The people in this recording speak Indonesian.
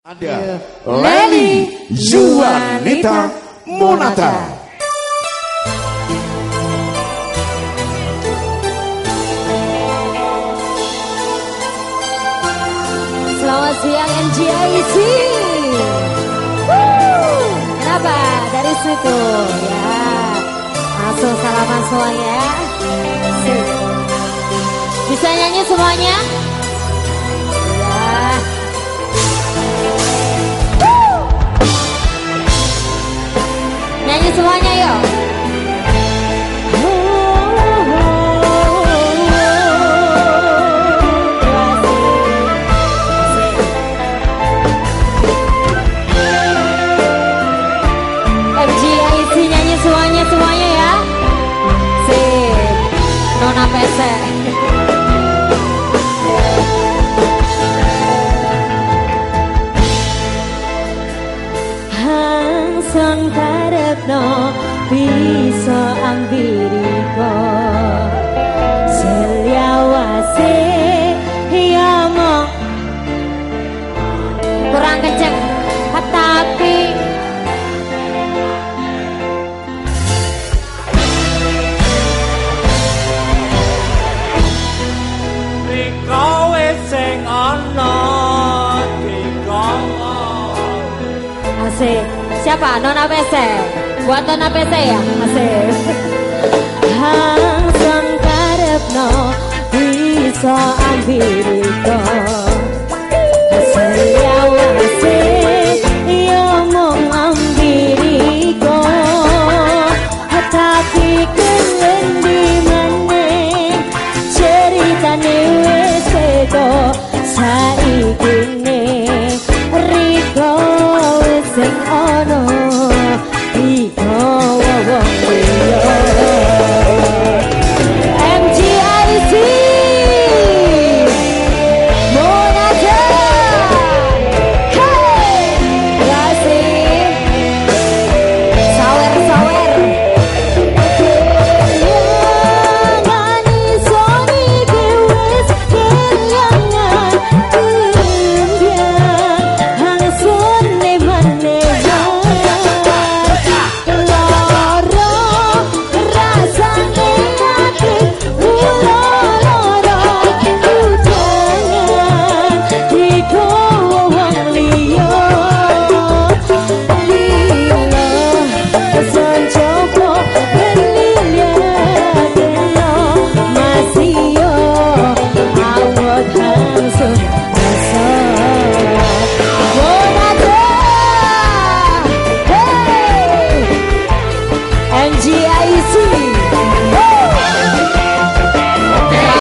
Ada Leni Juanita Monata. Selamat siang NGIC. Kenapa? Dari situ ya. Langsung salaman semuanya. Bisa nyanyi semuanya? Nona pesek. Hangsang karepno bisa ambiriko Seliawase ya Asik Siapa? Nona Pese Buat Nona Pese ya? Asik Hangsang karepno bisa ambiriko